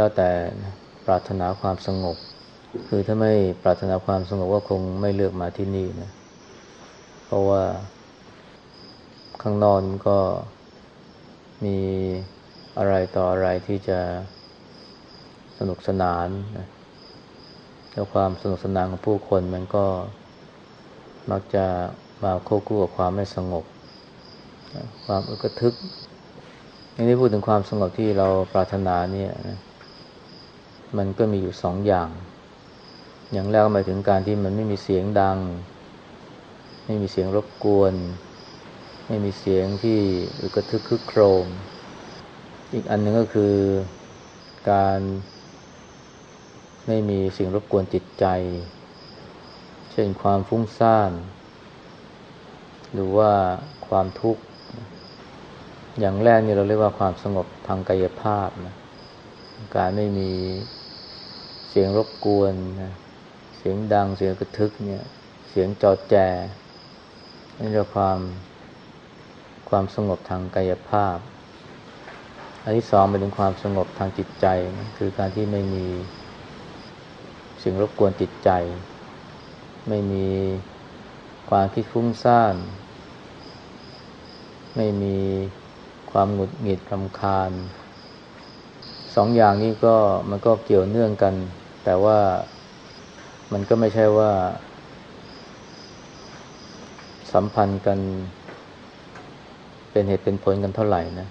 แล้วแต่ปรารถนาความสงบ คือถ้าไม่ปรารถนาความสงบก็คงไม่เลือกมาที่นี่นะ เพราะว่าข้างนอกมันก็มีอะไรต่ออะไรที่จะสนุกสนานนะแล้วความสนุกสนานของผู้คนมันก็มักจะมาควบคู่กับความไม่สงบ ความอึกทึกอันนี้พูดถึงความสงบที่เราปรารถนาเนี่ยนะ มันก็มีอยู่สองอย่าง อย่างแรกหมายถึงการที่มันไม่มีเสียงดัง ไม่มีเสียงรบกวน ไม่มีเสียงที่อึกทึกคึกโครม อีกอันหนึ่งก็คือการไม่มีสิ่งรบกวนจิตใจ เช่นความฟุ้งซ่าน หรือว่าความทุกข์ อย่างแรกนี่เราเรียกว่าความสงบทางกายภาพนะ การไม่มี เสียงรบกวนนะเสียงดังเสียงกระทึกเนี่ย เสียงจอแจนี่เรียกความความสงบทางกายภาพ อันที่สองเป็นถึงความสงบทางจิตใจนะคือการที่ไม่มีสิ่งรบกวนจิตใจ ไม่มีความคิดฟุ้งซ่าน ไม่มีความหงุดหงิดรำคาญสองอย่างนี้ก็มันก็เกี่ยวเนื่องกัน แต่ว่ามันก็ไม่ใช่ว่า สัมพันธ์กัน เป็นเหตุเป็นผลกันเท่าไหร่นะ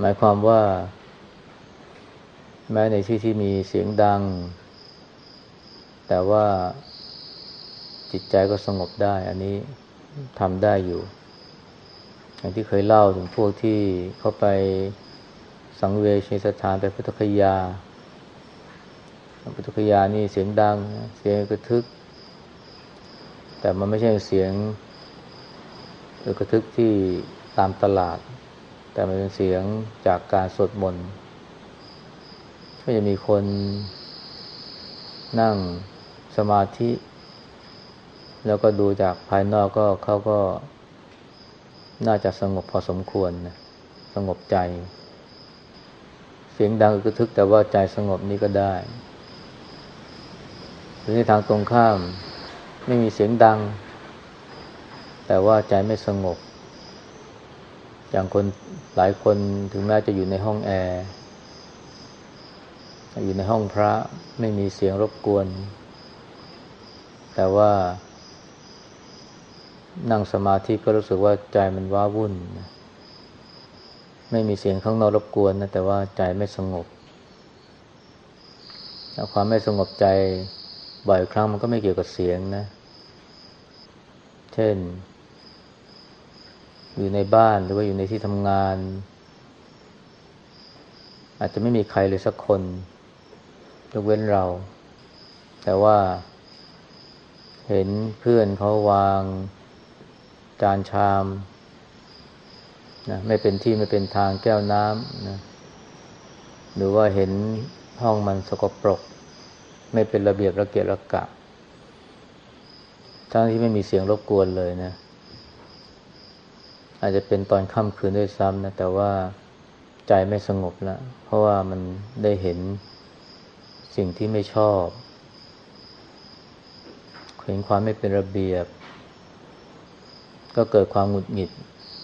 หมายความว่า แม้ในที่ที่มีเสียงดัง แต่ว่าจิตใจก็สงบได้ อันนี้ทำได้อยู่ อย่างที่เคยเล่าถึงพวกที่เขาไป สังเวชสถานไปพุทธคยา พุทธคยานี่เสียงดัง เสียงกระทึก แต่มันไม่ใช่เสียงกระทึกที่ตามตลาด แต่มันเป็นเสียงจากการสวดมนต์ก็จะมีคนนั่งสมาธิ แล้วก็ดูจากภายนอกก็เขาก็น่าจะสงบพอสมควรนะสงบใจ เสียงดังกระทึกแต่ว่าใจสงบนี้ก็ได้ หรือในทางตรงข้าม ไม่มีเสียงดัง แต่ว่าใจไม่สงบ อย่างคนหลายคนถึงแม้จะอยู่ในห้องแอร์อยู่ในห้องพระไม่มีเสียงรบกวน แต่ว่านั่งสมาธิก็รู้สึกว่าใจมันว้าวุ่น ไม่มีเสียงข้างนอกรบกวนนะแต่ว่าใจไม่สงบความไม่สงบใจบ่อยครั้งมันก็ไม่เกี่ยวกับเสียงนะ เช่น อยู่ในบ้านหรือว่าอยู่ในที่ทำงาน อาจจะไม่มีใครเลยสักคนยกเว้นเรา แต่ว่า เห็นเพื่อนเขาวาง จานชาม นะไม่เป็นที่ไม่เป็นทางแก้วน้ำนะหรือว่าเห็นห้องมันสกปรก ไม่เป็นระเบียบระเกียระกะ ทั้งที่ไม่มีเสียงรบกวนเลยนะ อาจจะเป็นตอนค่ำคืนด้วยซ้ำนะ แต่ว่าใจไม่สงบแล้ว เพราะว่ามันได้เห็นสิ่งที่ไม่ชอบเห็นความไม่เป็นระเบียบ ก็เกิดความหงุดหงิด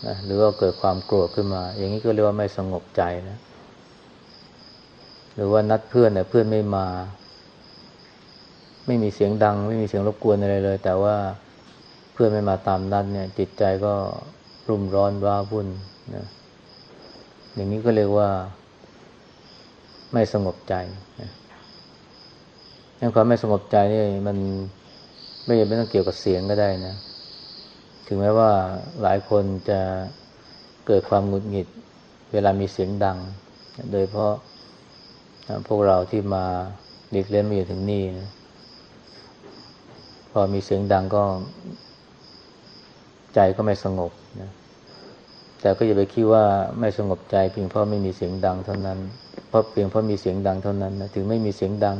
นะหรือว่าเกิดความโกรธขึ้นมา อย่างนี้ก็เรียกว่าไม่สงบใจนะ หรือว่านัดเพื่อนแต่เพื่อนไม่มา ไม่มีเสียงดัง ไม่มีเสียงรบกวนอะไรเลย แต่ว่าเพื่อนไม่มาตามนัดเนี่ย จิตใจก็รุ่มร้อนว้าวุ่นนะอย่างนี้ก็เรียกว่า ไม่สงบใจนะความไม่สงบใจนี่มันไม่จำเป็นต้องเกี่ยวกับเสียงก็ได้นะ ถึงแม้ว่าหลายคนจะเกิดความหงุดหงิด เวลามีเสียงดัง โดยเพราะพวกเราที่มาเด็กเล่นมาอยู่ถึงนี่นะพอมีเสียงดังก็ ใจก็ไม่สงบนะแต่ก็อย่าไปคิดว่าไม่สงบใจเพียงเพราะไม่มีเสียงดังเท่านั้น เพราะเพียงเพราะมีเสียงดังเท่านั้นนะถึงไม่มีเสียงดัง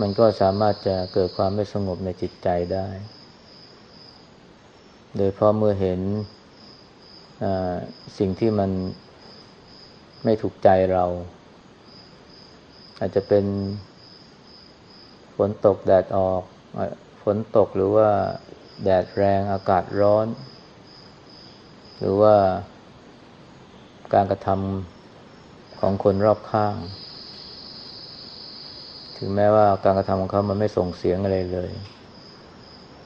มันก็สามารถจะเกิดความไม่สงบในจิตใจได้ โดยเพราะเมื่อเห็นสิ่งที่มันไม่ถูกใจเรา อาจจะเป็นฝนตกแดดออกฝนตกหรือว่าแดดแรงอากาศร้อน หรือว่าการกระทำของคนรอบข้าง ถึงแม้ว่าการกระทำของเขามันไม่ส่งเสียงอะไรเลย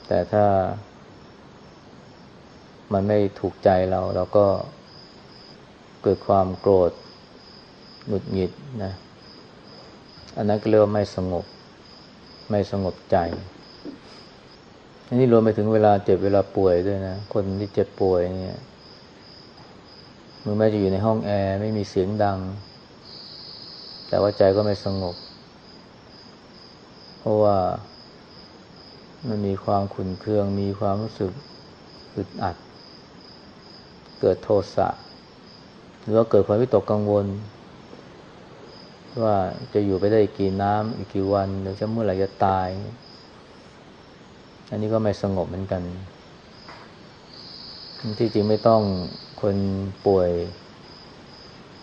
แต่ถ้า มันไม่ถูกใจเราเราก็เกิดความโกรธหงุดหงิดนะอันนั้นก็เรียกว่าไม่สงบ ไม่สงบใจอันนี้รวมไปถึงเวลาเจ็บเวลาป่วยด้วยนะ คนที่เจ็บป่วยเนี่ยมือแม้จะอยู่ในห้องแอร์ไม่มีเสียงดัง แต่ว่าใจก็ไม่สงบ เพราะว่ามันมีความขุ่นเคือง มีความรู้สึกอึดอัด เกิดโทสะหรือว่าเกิดความวิตกกังวล ว่าจะอยู่ไปได้อีกกี่น้ำอีกกี่วันหรือจะเมื่อไหร่จะตาย อันนี้ก็ไม่สงบเหมือนกันที่จริงไม่ต้องคนป่วย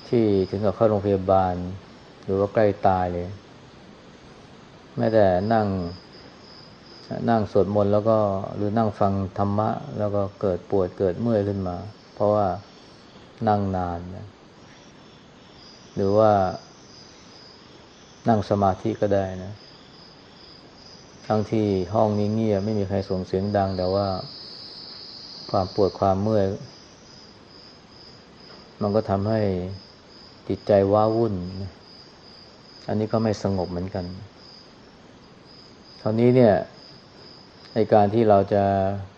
ที่ถึงกับเข้าโรงพยาบาล หรือว่าใกล้ตายเลย แม้แต่นั่งนั่งสวดมนต์แล้วก็หรือนั่งฟังธรรมะ แล้วก็เกิดปวดเกิดเมื่อยขึ้นมา เพราะว่านั่งนานนะหรือว่านั่งสมาธิก็ได้นะทั้งที่ห้องนี้เงียบไม่มีใครส่งเสียงดัง แต่ว่า ความปวดความเมื่อยมันก็ทำให้จิตใจว้าวุ่น อันนี้ก็ไม่สงบเหมือนกันคราวนี้เนี่ยในการที่เราจะ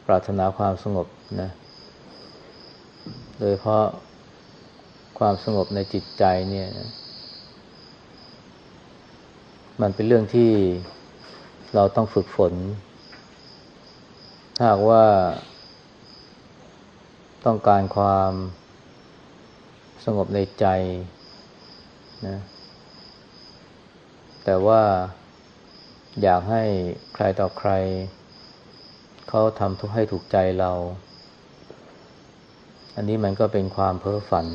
ปรารถนาความสงบนะ โดยเพราะความสงบในจิตใจเนี่ยมันเป็นเรื่องที่เราต้องฝึกฝน ถ้าหากว่าต้องการความสงบในใจนะแต่ว่าอยากให้ใครต่อใคร เขาทำทุกให้ถูกใจเรา อันนี้มันก็เป็นความเพ้อฝัน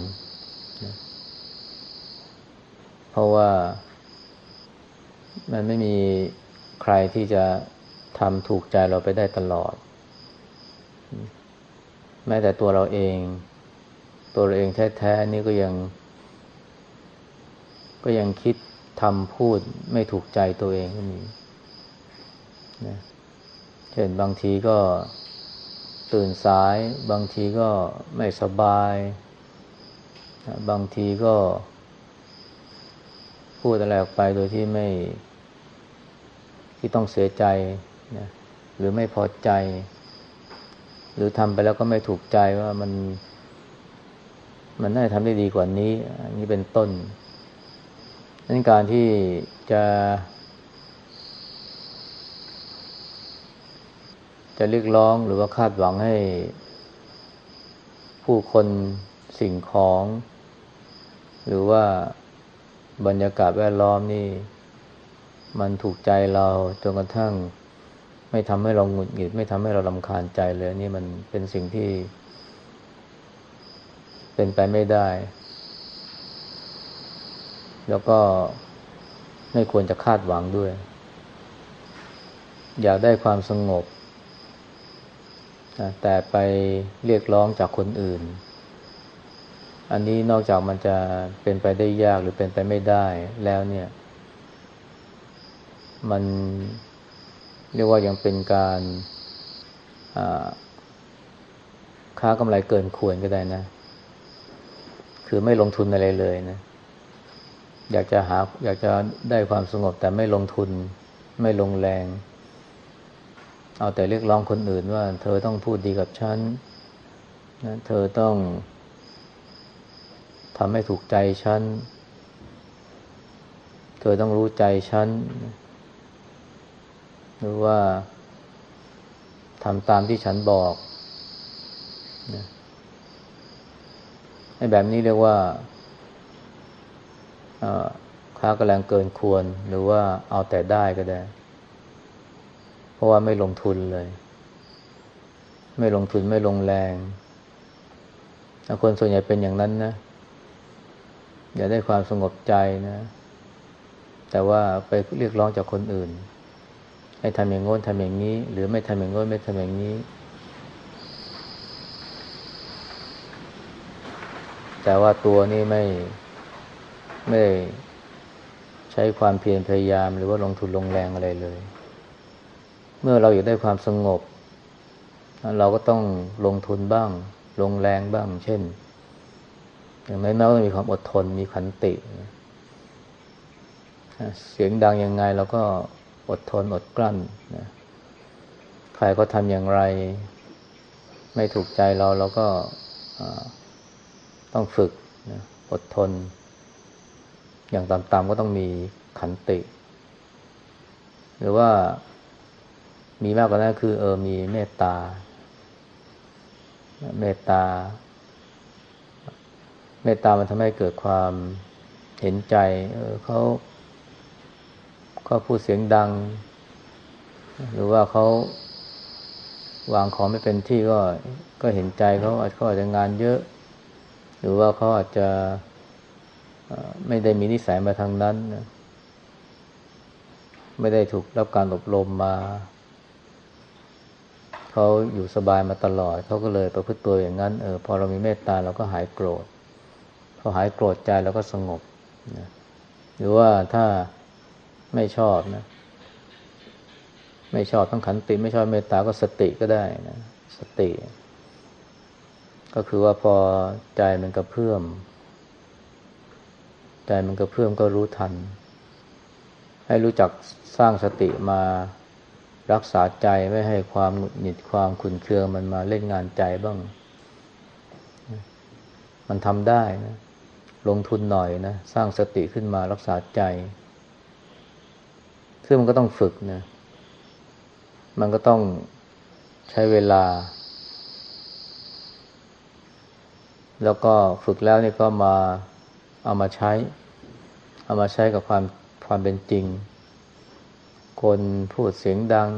นะเพราะว่ามันไม่มีใครที่จะทำถูกใจเราไปได้ตลอด แม้แต่ตัวเราเอง ตัวเราเองแท้ๆนี่ก็ยัง ก็ยังคิดทำพูดไม่ถูกใจตัวเองก็มีนะเช่นบางทีก็ ตื่นสาย บางทีก็ไม่สบาย บางทีก็ พูดอะไรออกไปโดยที่ไม่ ที่ต้องเสียใจนะหรือไม่พอใจ หรือทำไปแล้วก็ไม่ถูกใจว่ามัน มันน่าจะทำได้ดีกว่านี้ อันนี้เป็นต้นนั้นการที่จะ จะเรียกร้องหรือว่าคาดหวังให้ ผู้คนสิ่งของ หรือว่าบรรยากาศแวดล้อมนี่ มันถูกใจเราจนกระทั่ง ไม่ทำให้เราหงุดหงิด ไม่ทำให้เราลำคาญใจเลยนี่มันเป็นสิ่งที่ เป็นไปไม่ได้ แล้วก็ไม่ควรจะคาดหวังด้วย อยากได้ความสงบ แต่ไปเรียกร้องจากคนอื่น อันนี้นอกจากมันจะเป็นไปได้ยากหรือเป็นไปไม่ได้แล้วเนี่ย มันเรียกว่ายังเป็นการค้ากำไรเกินควรก็ได้นะ คือไม่ลงทุนอะไรเลยนะ อยากจะหาอยากจะได้ความสงบแต่ไม่ลงทุน ไม่ลงแรง เอาแต่เรียกร้องคนอื่นว่า เธอต้องพูดดีกับฉันนะเธอต้องทำให้ถูกใจฉัน เธอต้องรู้ใจฉัน หรือว่าทำตามที่ฉันบอกนะให้แบบนี้เรียกว่าค้ากำลังเกินควร หรือว่าเอาแต่ได้ก็ได้ ราะว่าไม่ลงทุนเลย ไม่ลงทุนไม่ลงแรงคนส่วนใหญ่เป็นอย่างนั้นนะ อยากได้ความสงบใจนะ แต่ว่าไปเรียกร้องจากคนอื่น ให้ทำอย่างโน้นทำอย่างนี้ หรือไม่ทำอย่างโน้นไม่ทำอย่างนี้ แต่ว่าตัวนี้ไม่ไม่ใช้ความเพียรพยายามหรือว่าลงทุนลงแรงอะไรเลย เมื่อเราอยากได้ความสงบ เราก็ต้องลงทุนบ้าง ลงแรงบ้าง เช่น อย่างน้อยๆก็มีความอดทนมีขันติ เสียงดังยังไงเราก็อดทนอดกลั้นนะใครก็ทำอย่างไร ไม่ถูกใจเราเราก็ต้องฝึกนะอดทน อย่างต่ำๆก็ต้องมีขันติ หรือว่า มีมากกว่านั้นคือ เออมีเมตตา เมตตา เมตตามันทำให้เกิดความเห็นใจ เออเขาเขาพูดเสียงดัง หรือว่าเขาวางของไม่เป็นที่ก็ก็เห็นใจเขาอาจเขาอาจจะงานเยอะ หรือว่าเขาอาจจะไม่ได้มีนิสัยมาทางนั้นไม่ได้ถูกรับการอบรมมา เขาอยู่สบายมาตลอด เขาก็เลยประพฤติตัวอย่างนั้นเออพอเรามีเมตตาเราก็หายโกรธพอหายโกรธใจเราก็สงบนะหรือว่าถ้าไม่ชอบนะ ไม่ชอบต้องขันติ ไม่ชอบเมตตาก็สติก็ได้นะสติ ก็คือว่าพอใจมันกระเพื่อมใจมันกระเพื่อมก็รู้ทัน ให้รู้จักสร้างสติมา รักษาใจไม่ให้ความหงุดหงิดความขุนเคืองมันมาเล่นงานใจบ้าง มันทำได้นะ ลงทุนหน่อยนะ สร้างสติขึ้นมารักษาใจ ซึ่งมันก็ต้องฝึกนะ มันก็ต้องใช้เวลา แล้วก็ฝึกแล้วนี่ก็มาเอามาใช้ เอามาใช้กับความความเป็นจริง คนพูดเสียงดัง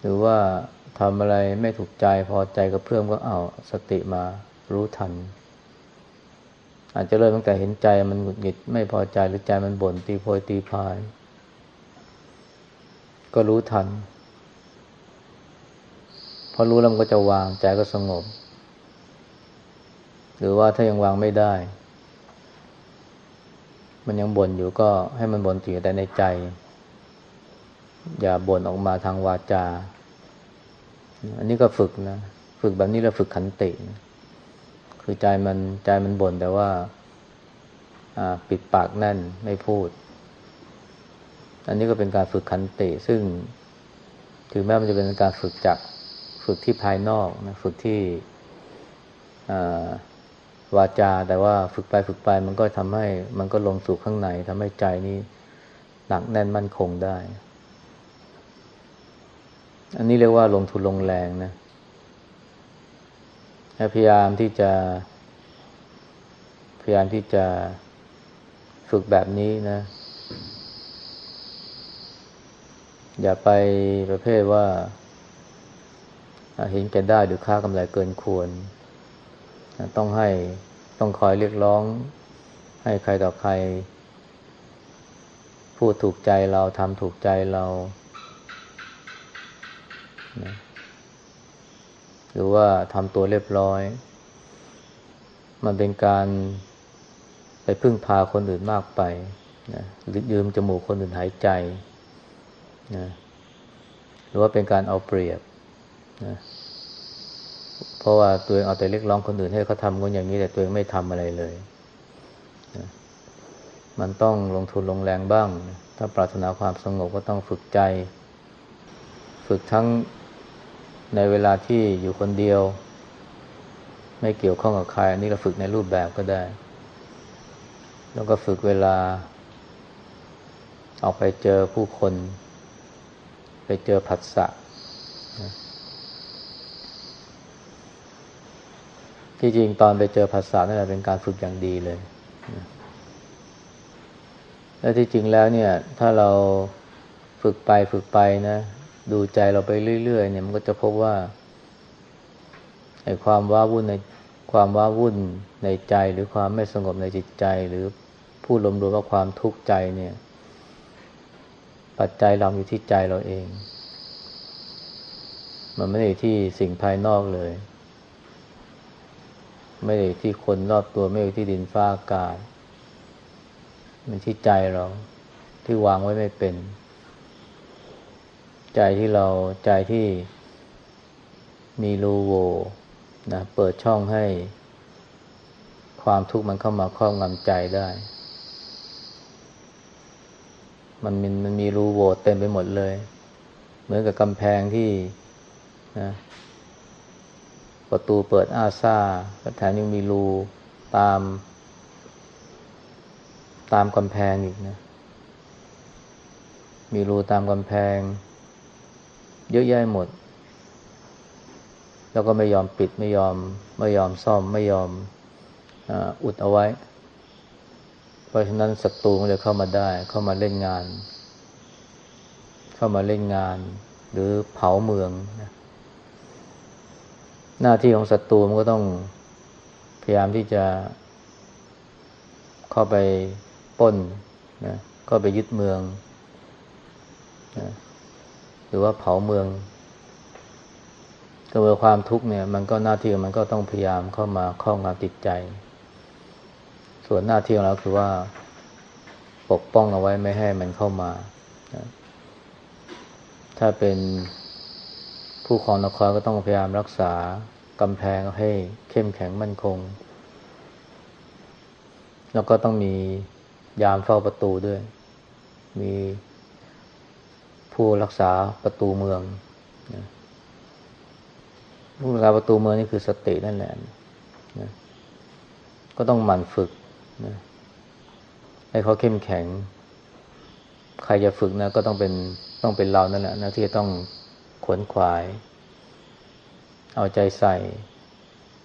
หรือว่าทำอะไรไม่ถูกใจพอใจก็เพิ่มก็เอาสติมารู้ทัน อาจจะเริ่มตั้งแต่เห็นใจมันหงุดหงิดไม่พอใจหรือใจมันบ่นตีโพยตีพาย ก็รู้ทันพอรู้แล้วมันก็จะวางใจก็สงบ หรือว่าถ้ายังวางไม่ได้ มันยังบ่นอยู่ก็ให้มันบ่นอยู่แต่ในใจ อย่าบ่นออกมาทางวาจา อันนี้ก็ฝึกนะ ฝึกแบบนี้เราฝึกขันตินะคือใจมันใจมันบ่นแต่ว่าปิดปากแน่นไม่พูด อันนี้ก็เป็นการฝึกขันติ ซึ่งถึงแม้มันจะเป็นการฝึกจากฝึกที่ภายนอกนะฝึกที่วาจา แต่ว่าฝึกไปฝึกไปมันก็ทำให้มันก็ลงสู่ข้างในทำให้ใจนี้หนักแน่นมั่นคงได้ อันนี้เรียกว่าลงทุนลงแรงนะพยายามที่จะ พยายามที่จะฝึกแบบนี้นะ อย่าไปประเภทว่าเห็นแก่ได้หรือค่ากำไรเกินควร ต้องให้ต้องคอยเรียกร้อง ให้ใครต่อใคร พูดถูกใจเราทำถูกใจเรา นะหรือว่าทำตัวเรียบร้อย มันเป็นการไปพึ่งพาคนอื่นมากไปนะหรือยืมจมูกคนอื่นหายใจนะหรือว่าเป็นการเอาเปรียบนะเพราะว่าตัวเองเอาแต่เรียกร้องคนอื่นให้เขาทำคนอย่างนี้แต่ตัวเองไม่ทำอะไรเลยนะมันต้องลงทุนลงแรงบ้าง ถ้าปรารถนาความสงบก็ต้องฝึกใจ ฝึกทั้ง ในเวลาที่อยู่คนเดียว ไม่เกี่ยวข้องกับใครอันนี้เราฝึกในรูปแบบก็ได้ แล้วก็ฝึกเวลา ออกไปเจอผู้คน ไปเจอผัสสะที่จริงตอนไปเจอภาษานั่นแหละเป็นการฝึกอย่างดีเลย และที่จริงแล้วเนี่ย ถ้าเราฝึกไปฝึกไปนะ ดูใจเราไปเรื่อย ๆ เนี่ย มันก็จะพบว่าไอ้ความว้าวุ่นในความว้าวุ่นในใจหรือความไม่สงบในจิตใจ หรือพูดรวมๆว่าความทุกข์ใจเนี่ย ปัจจัยเราอยู่ที่ใจเราเอง มันไม่ได้ที่สิ่งภายนอกเลย ไม่ได้ที่คนรอบตัวไม่ได้ที่ดินฟ้าอากาศมันที่ใจเราที่วางไว้ไม่เป็น ใจที่เราใจที่มีรูโวนะเปิดช่องให้ ความทุกข์มันเข้ามาครอบงำใจได้ มันมันมันมีรูโวเต็มไปหมดเลย เหมือนกับกำแพงที่นะประตูเปิดอ้าซ่าแถมยังมีรูตาม ตามกำแพงอีกนะ มีรูตามกำแพง เยอะแยะหมด แล้วก็ไม่ยอมปิดไม่ยอมไม่ยอมซ่อมไม่ยอมอุดเอาไว้ เพราะฉะนั้นศัตรูก็เลยเข้ามาได้ เข้ามาเล่นงาน เข้ามาเล่นงาน หรือเผาเมืองนะหน้าที่ของศัตรูมันก็ต้องพยายามที่จะเข้าไปป้นนะก็ไปยึดเมืองนะ หรือว่าเผาเมืองกระบวนความทุกข์เนี่ย มันก็หน้าที่มันก็ต้องพยายามเข้ามาครอบงำจิตใจ ส่วนหน้าที่ของเราคือว่า ปกป้องเอาไว้ไม่ให้มันเข้ามา ถ้าเป็นผู้ครองนครก็ต้องพยายามรักษากำแพงให้เข้มแข็งมั่นคง แล้วก็ต้องมียามเฝ้าประตูด้วย มี ผู้รักษาประตูเมืองนะผู้รักษาประตูเมืองนี่คือสตินั่นแหละนะก็ต้องหมั่นฝึกนะให้เขาเข้มแข็ง ใครจะฝึกนะ ก็ต้องเป็นต้องเป็นเรานั่นแหละนะที่จะต้องขวนขวาย เอาใจใส่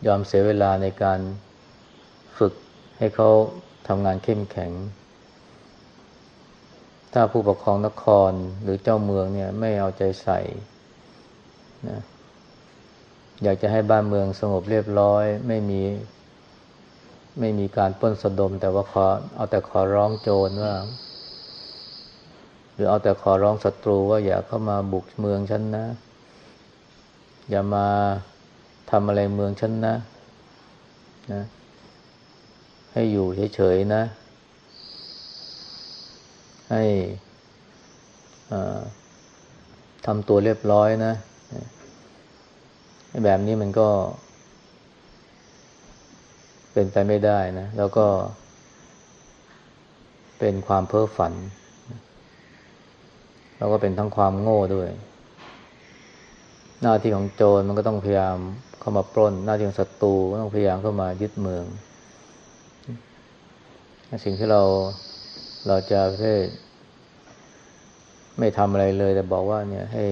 ยอมเสียเวลาในการฝึกให้เขาทำงานเข้มแข็ง ถ้าผู้ปกครองนครหรือเจ้าเมืองเนี่ย ไม่เอาใจใส่นะอยากจะให้บ้านเมืองสงบเรียบร้อย ไม่มี ไม่มีการป้นสะดม แต่ว่าขอเอาแต่ขอร้องโจรว่า หรือเอาแต่ขอร้องศัตรูว่าอย่าเข้ามาบุกเมืองฉันนะ อย่ามาทำอะไรเมืองฉันนะนะ ให้อยู่เฉยๆนะ ให้ทำตัวเรียบร้อยนะ แบบนี้มันก็ เป็นไปไม่ได้นะ แล้วก็ เป็นความเพ้อฝัน แล้วก็เป็นทั้งความโง่ด้วย หน้าที่ของโจรมันก็ต้องพยายามเข้ามาปล้น หน้าที่ของศัตรูก็ต้องพยายามเข้ามายึดเมือง สิ่งที่เรา เราจะไม่ทำอะไรเลย แต่บอกว่าเนี่ยให้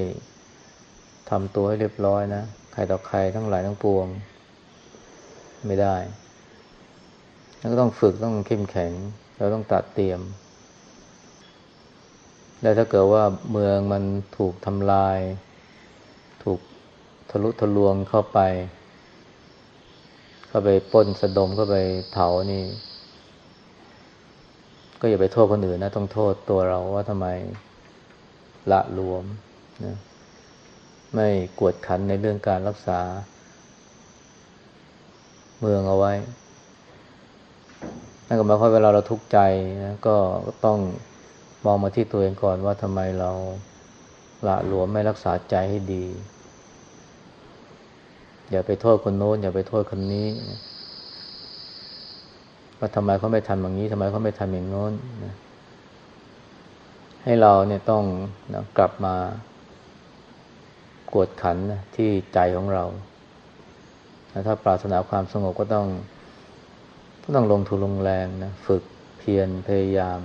ทำตัวให้เรียบร้อยนะ ใครต่อใครทั้งหลายทั้งปวง ไม่ได้แล้วก็ต้องฝึกต้องเข้มแข็ง เราต้องตัดเตรียม แล้วถ้าเกิดว่าเมืองมันถูกทำลาย ถูกทะลุทะลวงเข้าไป เข้าไปป้นสะดมเข้าไปเผานี่ ก็อย่าไปโทษคนอื่นนะ ต้องโทษตัวเราว่าทำไมละรวมนะไม่กวดขันในเรื่องการรักษา เมืองเอาไว้นั่นก็หมายความเวลาเราทุกข์ใจนะก็ต้องมองมาที่ตัวเองก่อนว่าทำไมเราละหลวมไม่รักษาใจให้ดี อย่าไปโทษคนโน้น อย่าไปโทษคนนี้ ว่าทำไมเขาไม่ทำอย่างนี้ทำไมเขาไม่ทำอย่างโน้นนะให้เราเนี่ยต้องนะกลับมากวดขันนะที่ใจของเรา ถ้าปรารถนาความสงบก็ต้องก็ต้องลงทุนลงแรงนะฝึกเพียรพยายาม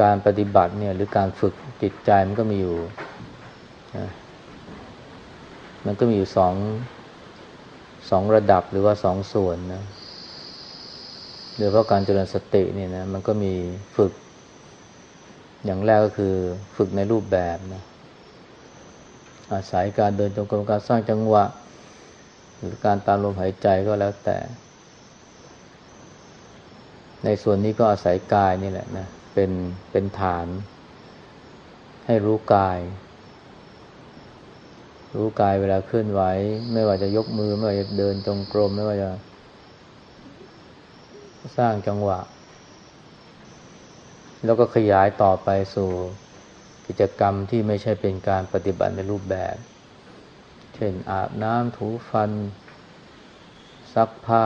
การปฏิบัติเนี่ย หรือการฝึกจิตใจมันก็มีอยู่นะมันก็มีอยู่สองสองระดับหรือว่าสองส่วนนะ โดยเพราะการเจริญสติเนี่ยนะมันก็มีฝึก อย่างแรกก็คือฝึกในรูปแบบนะอาศัยการเดินจงกรมการสร้างจังหวะ หรือการตามลมหายใจก็แล้วแต่ ในส่วนนี้ก็อาศัยกายนี่แหละนะเป็นเป็นฐาน ให้รู้กาย รู้กายเวลาเคลื่อนไหว ไม่ว่าจะยกมือ ไม่ว่าจะเดินจงกรมไม่ว่าจะ สร้างจังหวะ แล้วก็ขยายต่อไปสู่กิจกรรมที่ไม่ใช่เป็นการปฏิบัติในรูปแบบ เช่นอาบน้ำถูฟัน ซักผ้า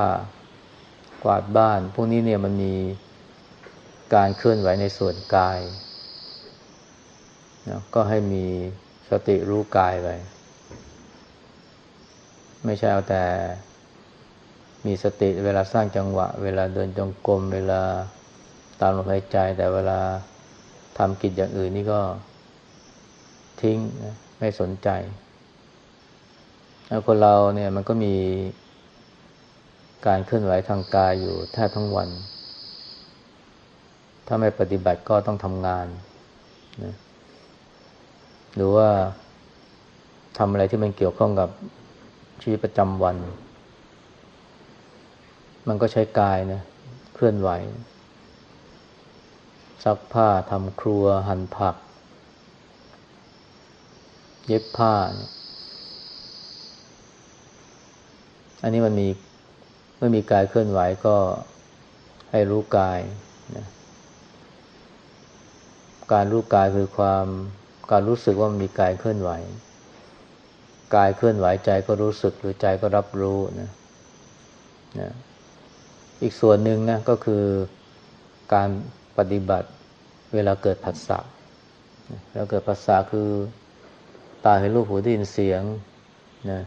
กวาดบ้าน พวกนี้เนี่ยมันมีการเคลื่อนไหวในส่วนกายนะก็ให้มีสติรู้กายไป ไม่ใช่เอาแต่ มีสติเวลาสร้างจังหวะ เวลาเดินจงกรมเวลาตามลมหายใจ แต่เวลาทำกิจอย่างอื่นนี่ก็ทิ้งไม่สนใจแล้วคนเราเนี่ยมันก็มีการเคลื่อนไหวทางกายอยู่แทบทั้งวัน ถ้าไม่ปฏิบัติก็ต้องทำงานนะหรือว่าทำอะไรที่มันเกี่ยวข้องกับชีวิตประจำวัน มันก็ใช้กายนะเคลื่อนไหว ซักผ้าทำครัวหั่นผัก เย็บผ้าเนี่ยอันนี้มันมีเมื่อมีกายเคลื่อนไหวก็ให้รู้กายนะการรู้กายคือความการรู้สึกว่ามันมีกายเคลื่อนไหว กายเคลื่อนไหวใจก็รู้สึกหรือใจก็รับรู้นะนะ อีกส่วนหนึ่งนะก็คือการปฏิบัติเวลาเกิดผัสสะแล้วเกิดผัสสะคือตาเห็นรูปหูได้ยินเสียงนะ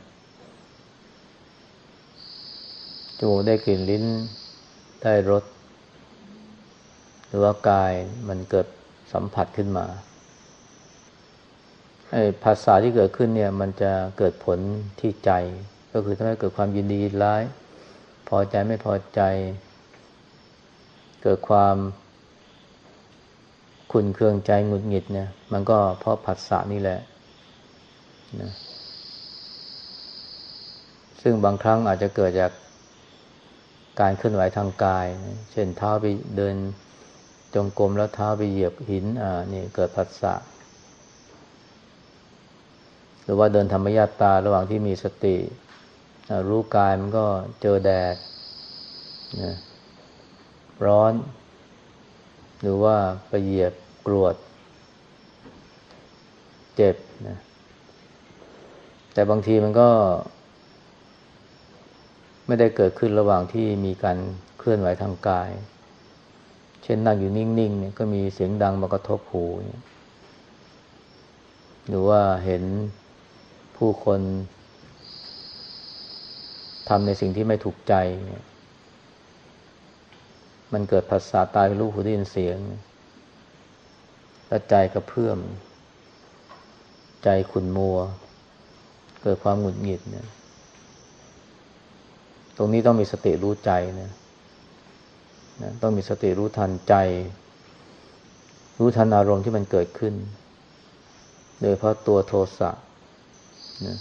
จมูกได้กลิ่นลิ้นได้รสหรือว่ากายมันเกิดสัมผัสขึ้นมาไอ้ภาษาที่เกิดขึ้นเนี่ย มันจะเกิดผลที่ใจ ก็คือทำให้เกิดความยินดียินร้าย พอใจไม่พอใจ เกิดความขุนเคืองใจหงุดหงิดเนี่ย มันก็เพราะผัสสะนี่แหละนะซึ่งบางครั้งอาจจะเกิดจากการเคลื่อนไหวทางกาย เช่นเท้าไปเดินจงกรมแล้วเท้าไปเหยียบหิน อ่า นี่เกิดผัสสะ หรือว่าเดินธรรมญาตาระหว่างที่มีสติ รู้กายมันก็เจอแดดนะร้อน หรือว่าไปเหยียบกรวด เจ็บนะแต่บางทีมันก็ ไม่ได้เกิดขึ้นระหว่างที่มีการเคลื่อนไหวทางกาย เช่นนั่งอยู่นิ่งๆเนี่ยก็มีเสียงดังมากระทบหูหรือว่าเห็นผู้คน ทำในสิ่งที่ไม่ถูกใจ มันเกิดภาษาตายรู้หูได้ยินเสียงแล้วใจกระเพื่อม ใจขุนมัว เกิดความหงุดหงิดเนี่ย ตรงนี้ต้องมีสติรู้ใจนะนะต้องมีสติรู้ทันใจ รู้ทันอารมณ์ที่มันเกิดขึ้น โดยเพราะตัวโทสะนะ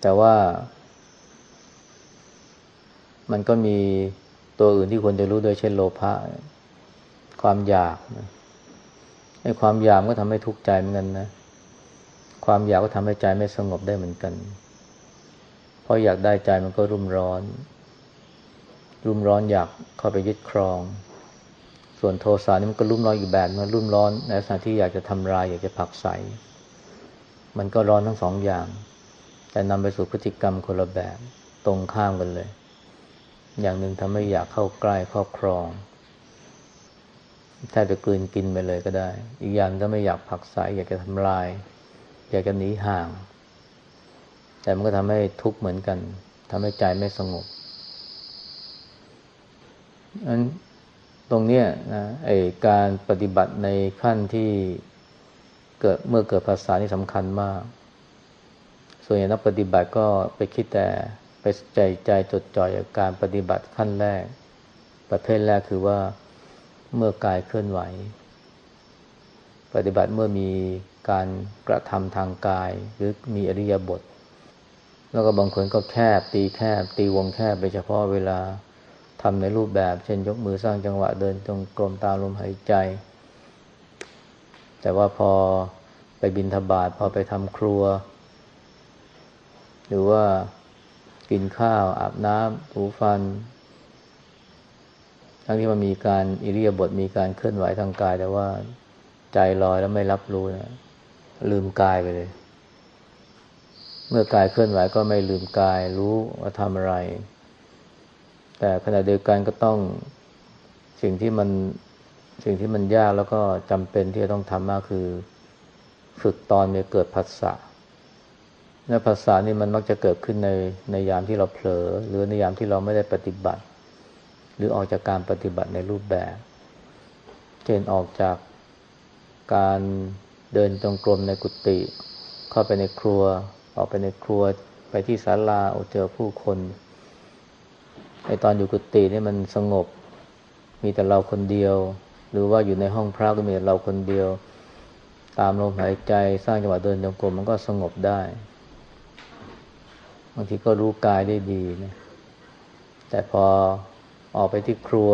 แต่ว่า มันก็มีตัวอื่นที่ควรจะรู้โดยเช่นโลภะความอยากนะไอ้ความอยากก็ทำให้ทุกข์ใจเหมือนกันนะความอยากก็ทำให้ใจไม่สงบได้เหมือนกันเพราะอยากได้ใจมันก็รุ่มร้อน รุ่มร้อนอยากเข้าไปยึดครอง ส่วนโทสะนี่มันก็รุ่มร้อนอยู่แบบมันรุ่มร้อนในลักษณะที่อยากจะทำลายอยากจะผักใสมันก็ร้อนทั้งสองอย่าง แต่นำไปสู่พฤติกรรมคนละแบบตรงข้ามกันเลย อย่างหนึ่งทำให้อยากเข้าใกล้ครอบครองแทบจะกลืนกินไปเลยก็ได้ อีกอย่างก็ไม่อยากผักใสอยากจะทำลาย อยากจะหนีห่าง แต่มันก็ทำให้ทุกข์เหมือนกันทำให้ใจไม่สงบอันตรงเนี้ยนะไอการปฏิบัติในขั้นที่เกิดเมื่อเกิดภาษานี่สำคัญมาก ส่วนใหญ่นักปฏิบัติก็ไปคิดแต่ไปใจใจจดจ่อยกับการปฏิบัติขั้นแรก ประเภทแรกคือว่าเมื่อกายเคลื่อนไหว ปฏิบัติเมื่อมีการกระทำทางกายหรือมีอริยบท แล้วก็บางคนก็แคบตีแคบ ตีวงแคบไปเฉพาะเวลาทำในรูปแบบ เช่นยกมือสร้างจังหวะเดินจงกรมตามลมหายใจ แต่ว่าพอไปบินทบาทพอไปทำครัว หรือว่ากินข้าว อาบน้ำถูฟัน ทั้งที่มันมีการอิริยาบถมีการเคลื่อนไหวทางกาย แต่ว่าใจลอยแล้วไม่รับรู้นะลืมกายไปเลย เมื่อกายเคลื่อนไหวก็ไม่ลืมกาย รู้ว่าทำอะไร แต่ขณะเดียวกันก็ต้องสิ่งที่มันสิ่งที่มันยากแล้วก็จำเป็นที่จะต้องทำมากคือ ฝึกตอนมีเกิดผัสสะ และภาษานี่มันมักจะเกิดขึ้นในในยามที่เราเผลอ หรือในยามที่เราไม่ได้ปฏิบัติ หรือออกจากการปฏิบัติในรูปแบบเช่นออกจากการเดินจงกรมในกุฏิเข้าไปในครัว ออกไปในครัวไปที่ศาลาโอเจอผู้คนไอตอนอยู่กุฏินี่มันสงบ มีแต่เราคนเดียว หรือว่าอยู่ในห้องพระก็มีแต่เราคนเดียว ตามลมหายใจสร้างจังหวะเดินจงกรมมันก็สงบได้ บางทีก็รู้กายได้ดีนะแต่พอออกไปที่ครัว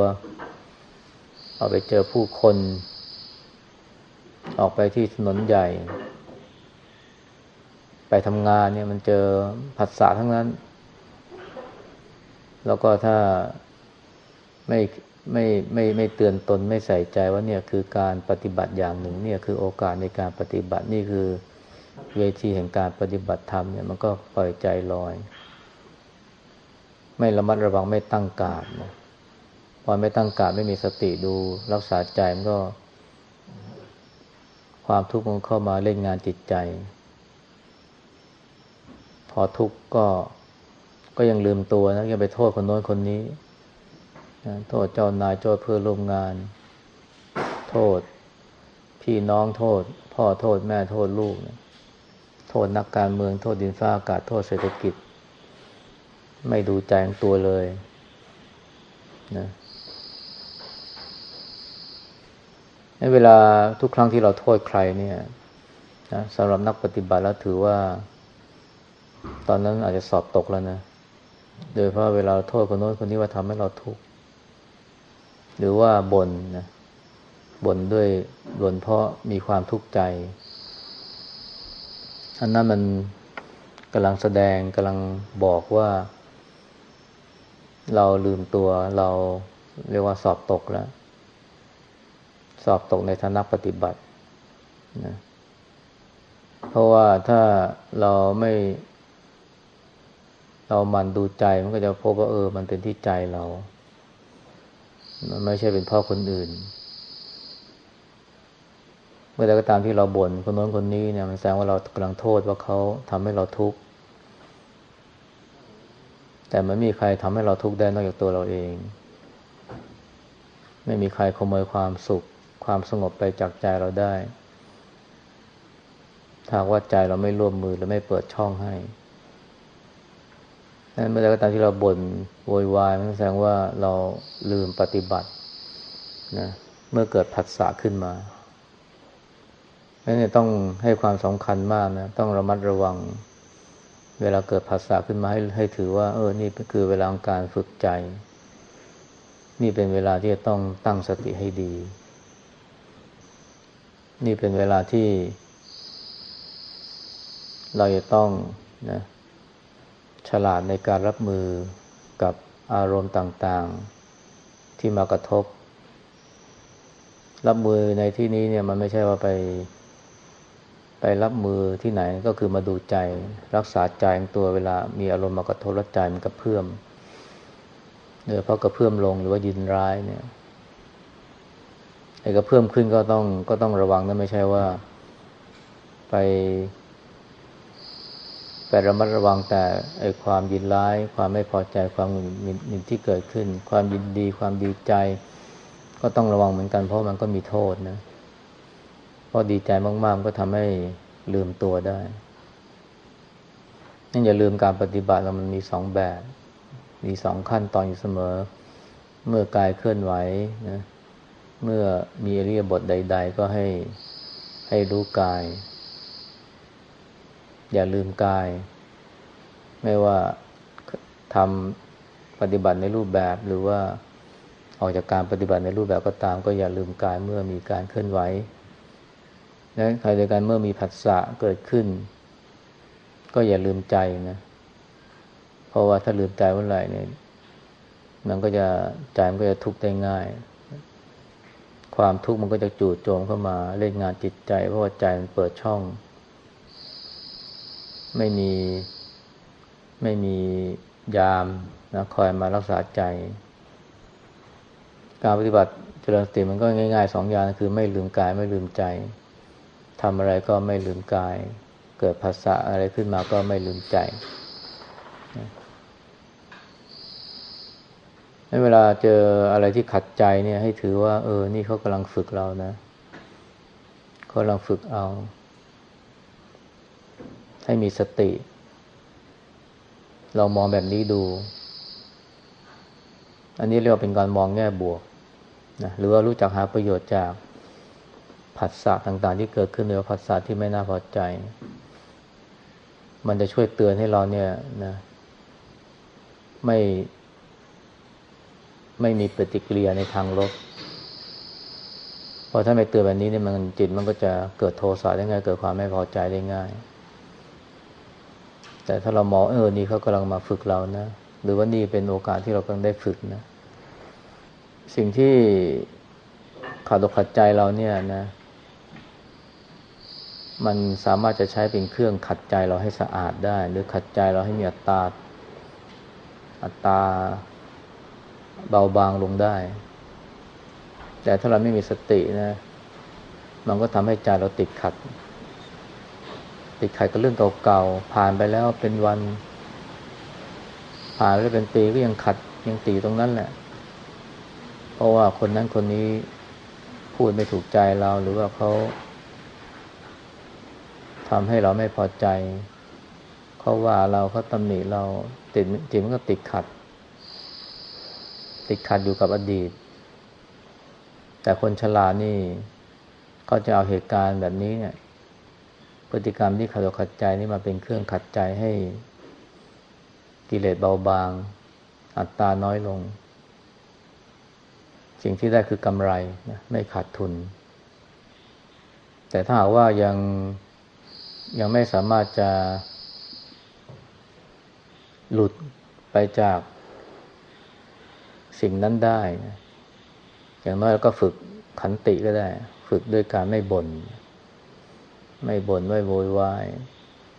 ออกไปเจอผู้คน ออกไปที่ถนนใหญ่ ไปทำงานเนี่ยมันเจอผัสสะทั้งนั้น แล้วก็ถ้าไม่ไม่ไม่ไม่เตือนตนไม่ใส่ใจว่าเนี่ยคือการปฏิบัติอย่างหนึ่ง เนี่ยคือโอกาสในการปฏิบัตินี่คือ เวทีแห่งการปฏิบัติธรรมเนี่ยมันก็ปล่อยใจลอย ไม่ระมัดระวังไม่ตั้งกาดนะพอไม่ตั้งกาดไม่มีสติดูรักษาใจมันก็ ความทุกข์มันเข้ามาเล่นงานจิตใจ พอทุกข์ก็ก็ยังลืมตัวนะยังไปโทษคนโน้นคนนี้นะโทษเจ้านายโทษเพื่อร่วมงาน โทษพี่น้องโทษ พ่อโทษแม่โทษลูกนะ โทษนักการเมือง โทษดินฟ้าอากาศ โทษเศรษฐกิจ ไม่ดูใจของตัวเลยนะในเวลาทุกครั้งที่เราโทษใครเนี่ยนะสำหรับนักปฏิบัติแล้วถือว่า ตอนนั้นอาจจะสอบตกแล้วนะ โดยเพราะเวลาโทษคนโน้นคนนี้ว่าทำให้เราทุกข์หรือว่าบ่นนะบ่นด้วยบ่นเพราะมีความทุกข์ใจ อันนั้นมันกำลังแสดงกำลังบอกว่า เราลืมตัวเราเรียกว่าสอบตกแล้ว สอบตกในฐานะปฏิบัตินะเพราะว่าถ้าเราไม่ เรามันดูใจมันก็จะพบว่าเออ มันเป็นที่ใจเรา มันไม่ใช่เป็นพ่อคนอื่น มื่อใดก็ตามที่เราบ่นคนโน้นคนนี้เนี่ยมันแสดงว่าเรากำลังโทษว่าเขาทำให้เราทุกข์แต่ไม่มีใครทำให้เราทุกข์ได้นอกจากตัวเราเอง ไม่มีใครขโมยความสุข ความสงบไปจากใจเราได้ ถ้าว่าใจเราไม่ร่วมมือและไม่เปิดช่องให้นั้นเมื่อใดก็ตามที่เราบน่นโวยวายมันแสดงว่าเราลืมปฏิบัตินะเมื่อเกิดผัสสะขึ้นมา นั่นต้องให้ความสำคัญมากนะต้องระมัดระวัง เวลาเกิดภาษาขึ้นมาให้ให้ถือว่า เออ นี่คือเวลาการฝึกใจ นี่เป็นเวลาที่จะต้องตั้งสติให้ดี นี่เป็นเวลาที่ เราจะต้องนะฉลาดในการรับมือกับอารมณ์ต่างๆที่มากระทบ รับมือในที่นี้เนี่ยมันไม่ใช่ว่าไป ไปรับมือที่ไหนก็คือมาดูใจ รักษาใจของตัวเวลามีอารมณ์มากระทบรใจมันกระเพื่อมเนือเพราะกระเพื่อมลงหรือว่ายินร้ายเนี่ยไอ้กระเพื่อมขึ้นก็ต้องก็ต้องระวังนะไม่ใช่ว่า ไปไประมัดระวังแต่ไอ้ความยินร้าย ความไม่พอใจความมินที่เกิดขึ้น ความยินดี ความดีใจ ก็ต้องระวังเหมือนกันเพราะมันก็มีโทษนะ พราะดีใจมากๆ ก็ทำให้ลืมตัวได้นั่นอย่าลืมการปฏิบัติเรามันมีสองแบบ มีสองขั้นตอนอยู่เสมอ เมื่อกายเคลื่อนไหวนะ เมื่อมีอริยบทใด ๆ ก็ให้ให้รู้กาย อย่าลืมกาย ไม่ว่าทำปฏิบัติในรูปแบบหรือว่าออกจากการปฏิบัติในรูปแบบก็ตาม ก็อย่าลืมกายเมื่อมีการเคลื่อนไหว และใครในการเมื่อมีผัสสะเกิดขึ้น ก็อย่าลืมใจนะ เพราะว่าถ้าลืมใจเมื่อไหร่เนี่ย มันก็จะใจมันก็จะทุกข์ได้ง่าย ความทุกข์มันก็จะจู่โจมเข้ามาเล่นงานจิตใจ เพราะว่าใจมันเปิดช่อง ไม่มีไม่มียามนะคอยมารักษาใจ การปฏิบัติเจริญสติมันก็ง่ายๆสองอย่างคือไม่ลืมกายไม่ลืมใจ ทำอะไรก็ไม่ลืมกาย เกิดภาษาอะไรขึ้นมาก็ไม่ลืมใจในเวลาเจออะไรที่ขัดใจเนี่ย ให้ถือว่า เออ นี่เขากำลังฝึกเรานะเขากำลังฝึกเอา ให้มีสติ เรามองแบบนี้ดู อันนี้เรียกว่าเป็นการมองแง่บวกนะหรือว่ารู้จักหาประโยชน์จาก ผัสสะต่างๆ ที่เกิดขึ้นหรือผัสสะที่ไม่น่าพอใจ มันจะช่วยเตือนให้เราเนี่ยนะไม่ ไม่มีปฏิกิริยาในทางลบพอถ้าไม่เตือนแบบนี้เนี่ยมันจิตมันก็จะเกิดโทสะได้ง่าย เกิดความไม่พอใจได้ง่าย แต่ถ้าเรามองเออนี่เขากำลังมาฝึกเรานะหรือว่านี่เป็นโอกาสที่เรากำลังได้ฝึกนะ สิ่งที่ขาดตกขัดใจเราเนี่ยนะ มันสามารถจะใช้เป็นเครื่องขัดใจเราให้สะอาดได้ หรือขัดใจเราให้มีอัตราอัตราเบาบางลงได้ แต่ถ้าเราไม่มีสตินะ มันก็ทำให้ใจเราติดขัด ติดขัดกับเรื่องเก่าๆ ผ่านไปแล้วเป็นวัน ผ่านไปแล้วเป็นปีก็ยังขัดยังตีตรงนั้นแหละ เพราะว่าคนนั้นคนนี้พูดไม่ถูกใจเราหรือว่าเขา ทำให้เราไม่พอใจ เขาว่าเราเขาตำหนิเราติดจิตมันก็ติดขัด ติดขัดอยู่กับอดีต แต่คนฉลาดนี่เขาจะเอาเหตุการณ์แบบนี้เนี่ย พฤติกรรมที่ขัดขัดใจนี่มาเป็นเครื่องขัดใจให้กิเลสเบาบาง อัตตาน้อยลง สิ่งที่ได้คือกำไรนะไม่ขาดทุน แต่ถ้าหากว่ายัง ยังไม่สามารถจะ หลุดไปจากสิ่งนั้นได้อย่างน้อยเราก็ฝึกขันติก็ได้ ฝึกด้วยการไม่บน่นไม่บน่นไม่โวยวาย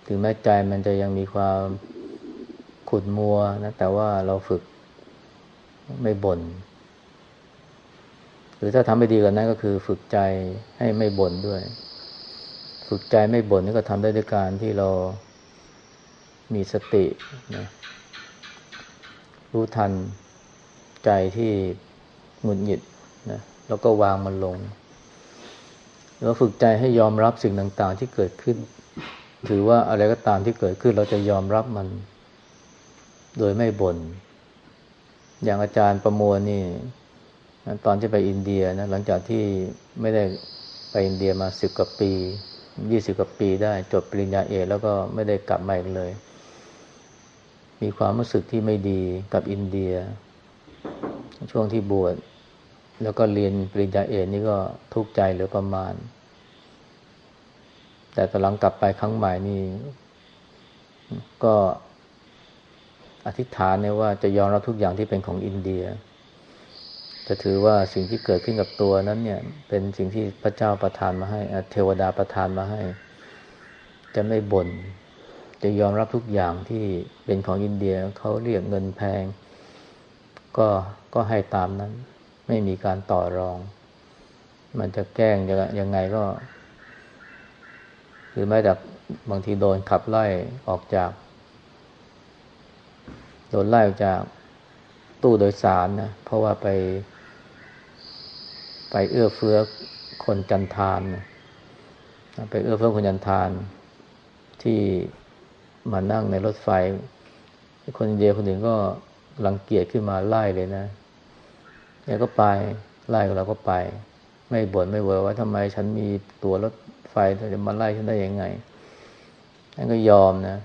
ถึงแม้ใจมันจะยังมีความขุดมัวนะแต่ว่าเราฝึกไม่บน่นหรือถ้าทำไม่ดีกว่านั้นก็คือ ฝึกใจให้ไม่บ่นด้วย ฝึกใจไม่บ่นนี่ก็ทำได้ด้วยการที่เรามีสตินะรู้ทันใจที่หงุดหงิดนะแล้วก็วางมันลง แล้วฝึกใจให้ยอมรับสิ่งต่างๆที่เกิดขึ้น ถือว่าอะไรก็ตามที่เกิดขึ้นเราจะยอมรับมัน โดยไม่บน่นอย่างอาจารย์ประมวลนี่ตอนที่ไปอินเดียนะหลังจากที่ไม่ได้ไปอินเดียมาสิบกว่าปี ยี่สิบกว่าปีได้ จบปริญญาเอกแล้วก็ไม่ได้กลับมาอีกเลย มีความรู้สึกที่ไม่ดีกับอินเดีย ช่วงที่บวชแล้วก็เรียนปริญญาเอกนี่ก็ทุกข์ใจเหลือประมาณ แต่ตอนหลังกลับไปครั้งใหม่นี่ก็อธิษฐานเนี่ยว่าจะยอมรับทุกอย่างที่เป็นของอินเดีย จะถือว่าสิ่งที่เกิดขึ้นกับตัวนั้นเนี่ย เป็นสิ่งที่พระเจ้าประทานมาให้เทวดาประทานมาให้ จะไม่บน่นจะยอมรับทุกอย่างที่เป็นของอินเดียเขาเรียกเงินแพง ก็ก็ให้ตามนั้น ไม่มีการต่อรอง มันจะแกล้งยังไงก็ หรือแม้แต่บางทีโดนขับไล่ออกจาก โดนไล่ออกจากตู้โดยสารนะเพราะว่าไป ไปเอื้อเฟื้อคนจันทานไปเอื้อเฟื้อคนจันทานที่มานั่งในรถไฟ คนเดียวคนหนึ่งก็รังเกียจขึ้นมาไล่เลยนะเนี่ยก็ไปไล่เราก็ไป ไม่บ่นไม่เวอว่าทำไมฉันมีตัวรถไฟจะมาไล่ฉันได้ยังไงฉันก็ยอมนะ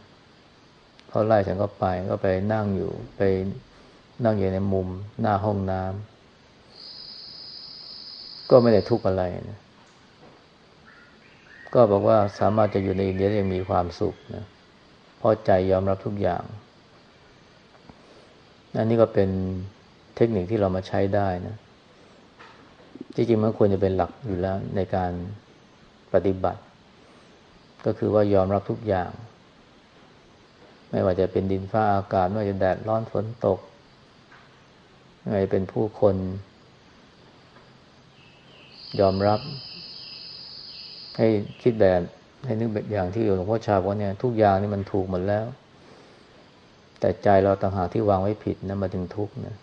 เขาไล่ฉันก็ไปก็ไปนั่งอยู่ไปนั่งอยู่ในมุม หน้าห้องน้ำ ก็ไม่ได้ทุกข์อะไรนะก็บอกว่าสามารถจะอยู่ในอินเดียยังมีความสุขนะพอใจยอมรับทุกอย่างอันนี้ก็เป็นเทคนิคที่เรามาใช้ได้นะจริงๆมันควรจะเป็นหลักอยู่แล้วในการปฏิบัติ ก็คือว่ายอมรับทุกอย่าง ไม่ว่าจะเป็นดินฟ้าอากาศไม่ว่าจะแดดร้อนฝนตกไม่ว่าจะเป็นผู้คน ยอมรับ ให้คิดแบบให้นึกแบบอย่างที่หลวงพ่อชาบอกเนี่ย ทุกอย่างนี่มันถูกหมดแล้ว แต่ใจเราต่างหากที่วางไว้ผิดนะมาถึงทุกข์นะ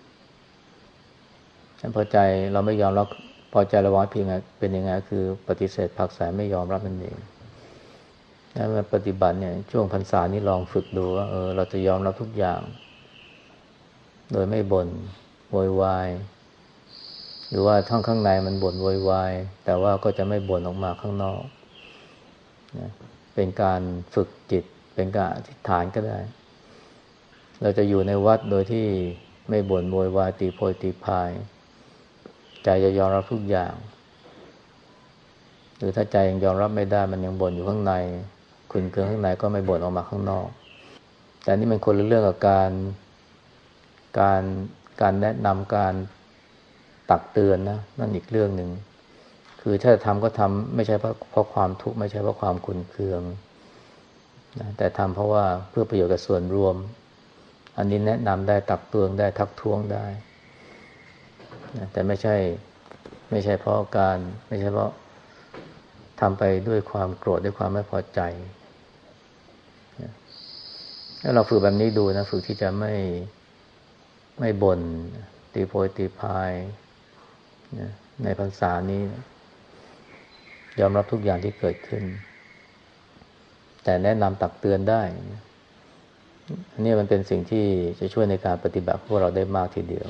พอใจเราไม่ยอมรับพอใจเราวางผิดไงเป็นยังไงคือ ปฏิเสธผักสายไม่ยอมรับมันเองนั่นมาปฏิบัติเนี่ยช่วงพรรษานี้ลองฝึกดูว่าเออเราจะยอมรับทุกอย่าง โดยไม่บน่นโวยวาย รือว่าทั้งข้างในมันบ่นโวยวายแต่ว่าก็จะไม่บ่นออกมาข้างนอกนะเป็นการฝึกจิต เป็นการอธิษฐานก็ได้ เราจะอยู่ในวัดโดยที่ไม่บ่นโวยวายตีโพยตีพายใจจะยอมรับทุกอย่าง หรือถ้าใจยังยอมรับไม่ได้มันยังบ่นอยู่ข้างในขุนเคืองข้างในก็ไม่บ่นออกมาข้างนอก แต่นี่มันคนละเรื่องกับการการการแนะนำการ ตักเตือนนะนั่นอีกเรื่องหนึ่งคือถ้าทำก็ทำไม่ใช่เพราะเพราะความทุกข์ไม่ใช่เพราะความขุนเคืองนะแต่ทำเพราะว่าเพื่อประโยชน์กับส่วนรวม อันนี้แนะนำได้ตักเตือนได้ทักท้วงได้แต่ไม่ใช่ไม่ใช่เพราะการ ไม่ใช่เพราะทำไปด้วยความโกรธด้วยความไม่พอใจถ้าเราฝึกแบบนี้ดูนะ ฝึกที่จะไม่ไม่บน่นตีโพยตีพาย ในพรรษานี้ ยอมรับทุกอย่างที่เกิดขึ้น แต่แนะนำตักเตือนได้อันนี้มันเป็นสิ่งที่จะช่วยในการปฏิบัติพวกเราได้มากทีเดียว